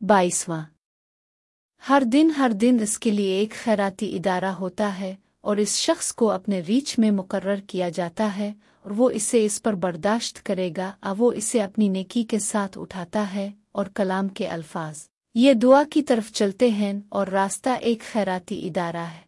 بائیسواں۔ ہر دن ہر دن اس کے لیے ایک خیراتی ادارہ ہوتا ہے اور اس شخص کو اپنے ریچ میں مقرر کیا جاتا ہے اور وہ اسے اس پر برداشت کرے گا اور وہ اسے اپنی نیکی کے ساتھ اٹھاتا ہے اور کلام کے الفاظ۔ یہ دعا کی طرف چلتے ہیں اور راستہ ایک خیراتی ادارہ ہے۔